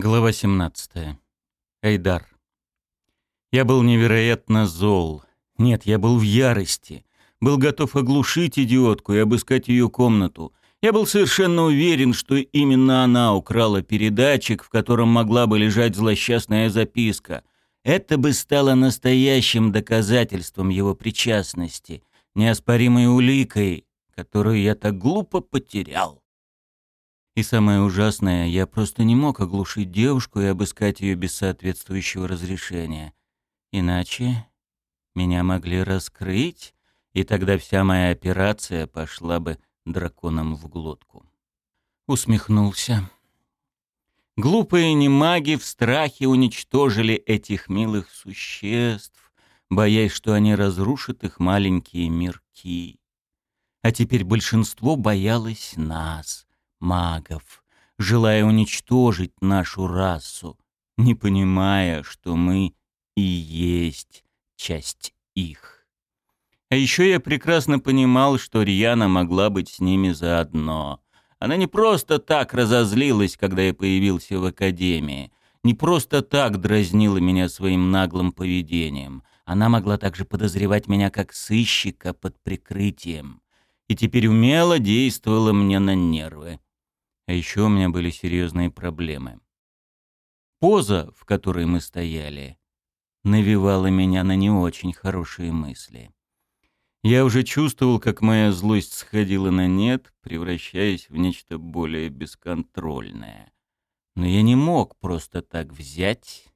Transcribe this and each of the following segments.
Глава 17. Эйдар. Я был невероятно зол. Нет, я был в ярости. Был готов оглушить идиотку и обыскать ее комнату. Я был совершенно уверен, что именно она украла передатчик, в котором могла бы лежать злосчастная записка. Это бы стало настоящим доказательством его причастности, неоспоримой уликой, которую я так глупо потерял. И самое ужасное, я просто не мог оглушить девушку и обыскать ее без соответствующего разрешения. Иначе меня могли раскрыть, и тогда вся моя операция пошла бы драконом в глотку. Усмехнулся. Глупые немаги в страхе уничтожили этих милых существ, боясь, что они разрушат их маленькие мирки. А теперь большинство боялось нас — магов, желая уничтожить нашу расу, не понимая, что мы и есть часть их. А еще я прекрасно понимал, что Рьяна могла быть с ними заодно. Она не просто так разозлилась, когда я появился в академии, не просто так дразнила меня своим наглым поведением. Она могла также подозревать меня как сыщика под прикрытием. И теперь умело действовала мне на нервы. А еще у меня были серьезные проблемы. Поза, в которой мы стояли, навевала меня на не очень хорошие мысли. Я уже чувствовал, как моя злость сходила на нет, превращаясь в нечто более бесконтрольное. Но я не мог просто так взять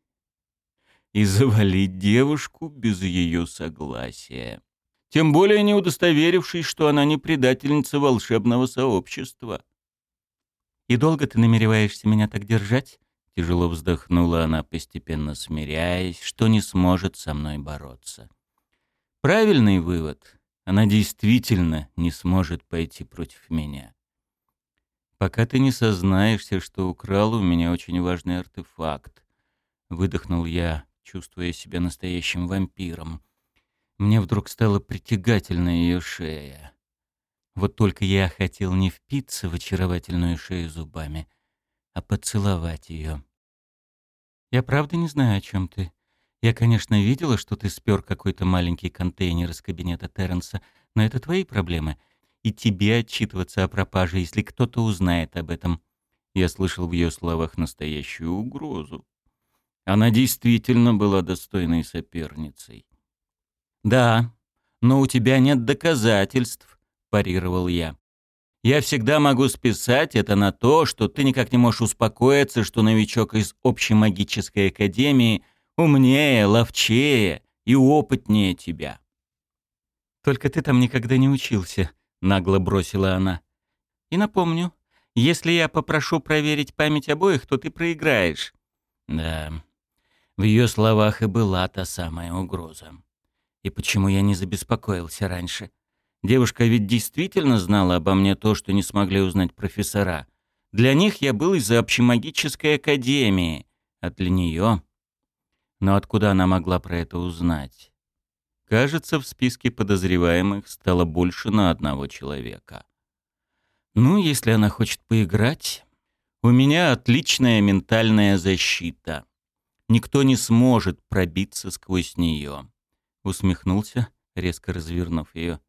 и завалить девушку без ее согласия. Тем более не удостоверившись, что она не предательница волшебного сообщества. «И долго ты намереваешься меня так держать?» Тяжело вздохнула она, постепенно смиряясь, что не сможет со мной бороться. Правильный вывод. Она действительно не сможет пойти против меня. Пока ты не сознаешься, что украл у меня очень важный артефакт. Выдохнул я, чувствуя себя настоящим вампиром. Мне вдруг стала притягательна ее шея. Вот только я хотел не впиться в очаровательную шею зубами, а поцеловать ее. Я правда не знаю, о чем ты. Я, конечно, видела, что ты спер какой-то маленький контейнер из кабинета Терренса, но это твои проблемы. И тебе отчитываться о пропаже, если кто-то узнает об этом. Я слышал в ее словах настоящую угрозу. Она действительно была достойной соперницей. «Да, но у тебя нет доказательств», парировал я. Я всегда могу списать это на то, что ты никак не можешь успокоиться, что новичок из общей магической академии умнее, ловчее и опытнее тебя. Только ты там никогда не учился, нагло бросила она. И напомню, если я попрошу проверить память обоих, то ты проиграешь. Да. В ее словах и была та самая угроза. И почему я не забеспокоился раньше? Девушка ведь действительно знала обо мне то, что не смогли узнать профессора. Для них я был из-за общемагической академии, а для нее... Но откуда она могла про это узнать? Кажется, в списке подозреваемых стало больше на одного человека. Ну, если она хочет поиграть... У меня отличная ментальная защита. Никто не сможет пробиться сквозь нее. Усмехнулся, резко развернув ее.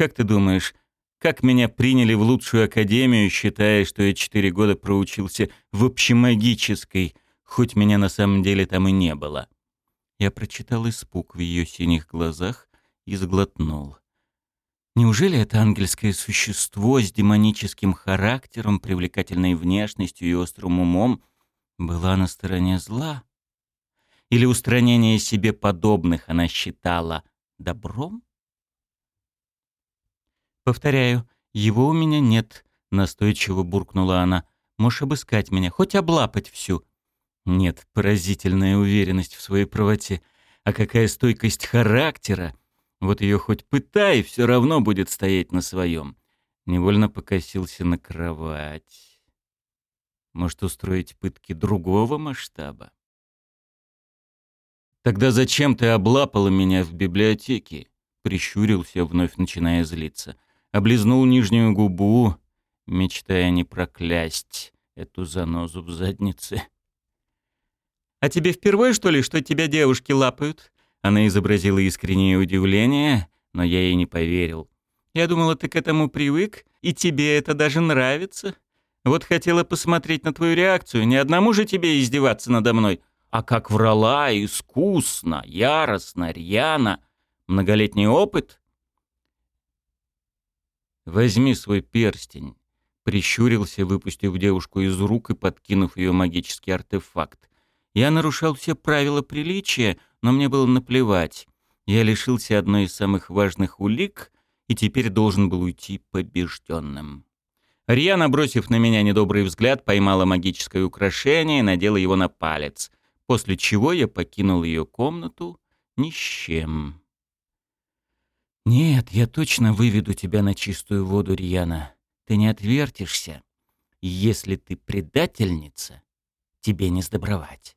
Как ты думаешь, как меня приняли в лучшую академию, считая, что я четыре года проучился в общемагической, хоть меня на самом деле там и не было?» Я прочитал испуг в ее синих глазах и сглотнул. Неужели это ангельское существо с демоническим характером, привлекательной внешностью и острым умом была на стороне зла? Или устранение себе подобных она считала добром? «Повторяю, его у меня нет», — настойчиво буркнула она. «Можешь обыскать меня, хоть облапать всю». Нет, поразительная уверенность в своей правоте. А какая стойкость характера! Вот ее хоть пытай, все равно будет стоять на своем. Невольно покосился на кровать. Может, устроить пытки другого масштаба? «Тогда зачем ты облапала меня в библиотеке?» Прищурился, вновь начиная злиться облизнул нижнюю губу, мечтая не проклясть эту занозу в заднице. «А тебе впервые, что ли, что тебя девушки лапают?» Она изобразила искреннее удивление, но я ей не поверил. «Я думала, ты к этому привык, и тебе это даже нравится. Вот хотела посмотреть на твою реакцию. Не одному же тебе издеваться надо мной, а как врала искусно, яростно, рьяно. Многолетний опыт?» «Возьми свой перстень», — прищурился, выпустив девушку из рук и подкинув ее магический артефакт. Я нарушал все правила приличия, но мне было наплевать. Я лишился одной из самых важных улик и теперь должен был уйти побежденным. Рьяна, бросив на меня недобрый взгляд, поймала магическое украшение и надела его на палец, после чего я покинул ее комнату ни с чем. «Нет, я точно выведу тебя на чистую воду, Рьяна. Ты не отвертишься. Если ты предательница, тебе не сдобровать».